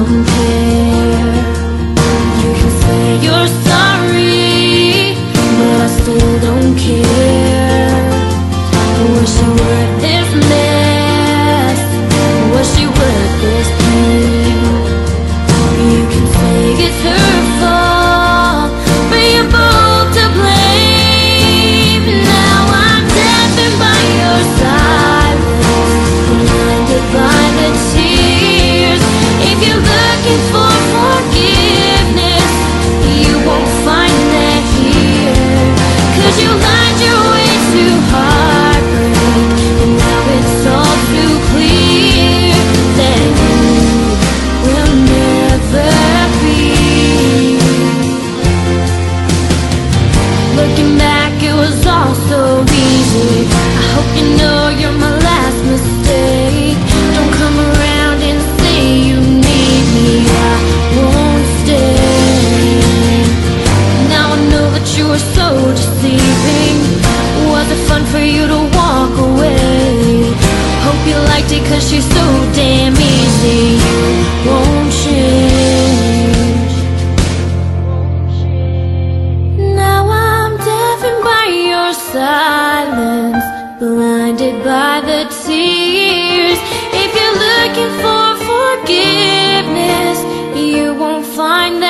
痛苦。All so easy. I hope you know you're my last mistake. Don't come around and say you need me. I won't stay. Now I know that you were so deceiving. Was it fun for you to walk away? Hope you liked it cause she's blinded by the tears. If you're looking for forgiveness, you won't find that.